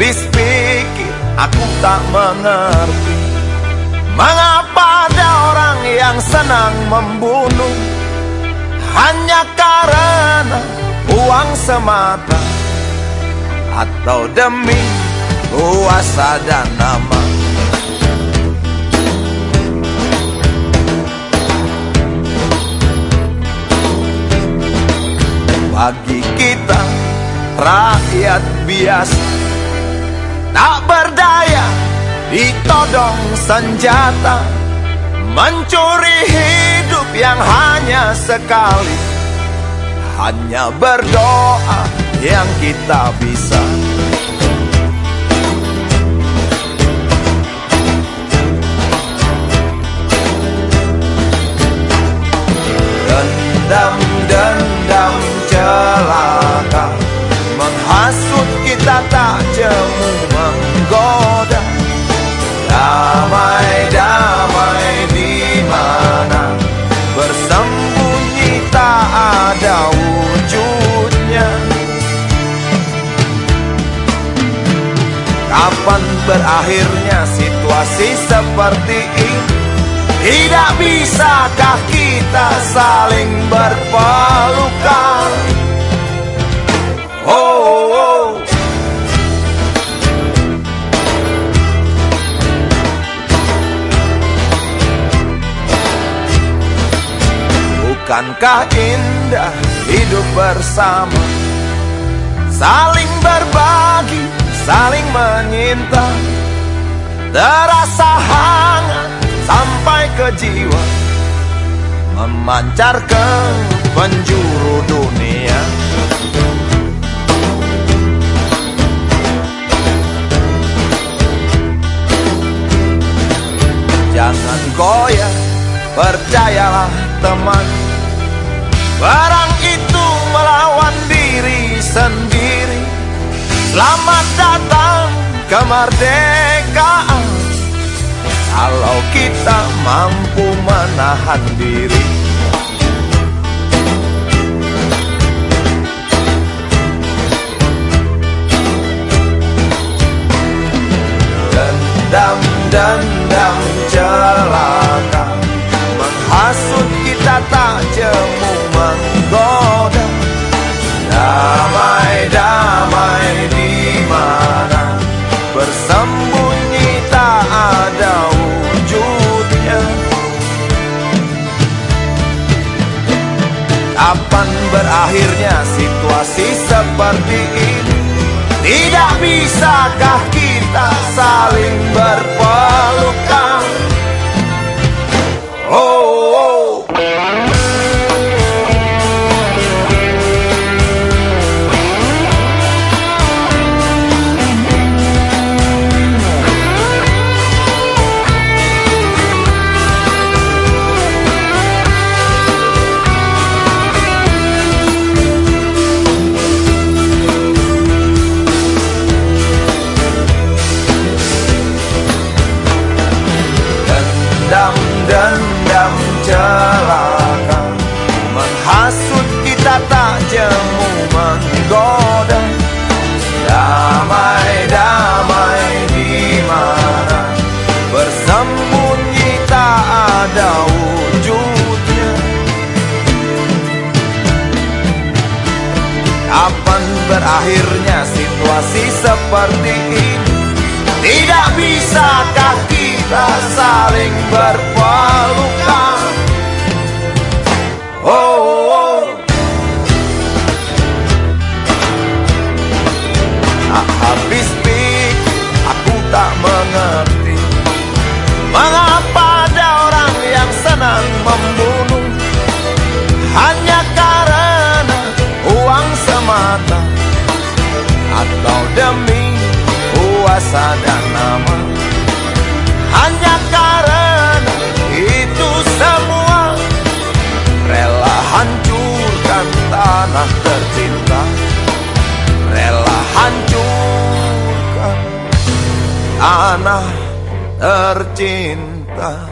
habis pikir aku tak mengerti Mengapa ada orang yang senang membunuh. Hanya karena uang semata Atau demi kuasa dan nama. Bagi kita rakyat biasa Tak berdaya ditodong senjata Mencuri hidup yang hanya sekali. Hanya berdoa yang kita bisa Kapan berakhirnya situasi seperti ini? Tidak bisakah kita saling berpelukan? Oh, oh. Bukankah indah hidup bersama? Saling berbagi, menyinta Terasa hangat sampai ke jiwa. Memancar ke penjuru dunia. Jangan goyah, percayalah teman. Barang itu melawan diri sendiri. Selamat datang kemerdekaan. Kalau kita mampu menahan diri berakhirnya situasi seperti ini Tidak bisakah kita saling berpelukan berakhirnya situasi seperti ini. Tidak bisakah kita saling berpelukan Oh, oh. Tak habis pikir aku tak mengerti. Mengapa ada orang yang senang membunuh? Hanya Atau demi kuasa dan nama. Hanya karena itu semua Rela hancurkan tanah tercinta. Rela hancurkan tanah tercinta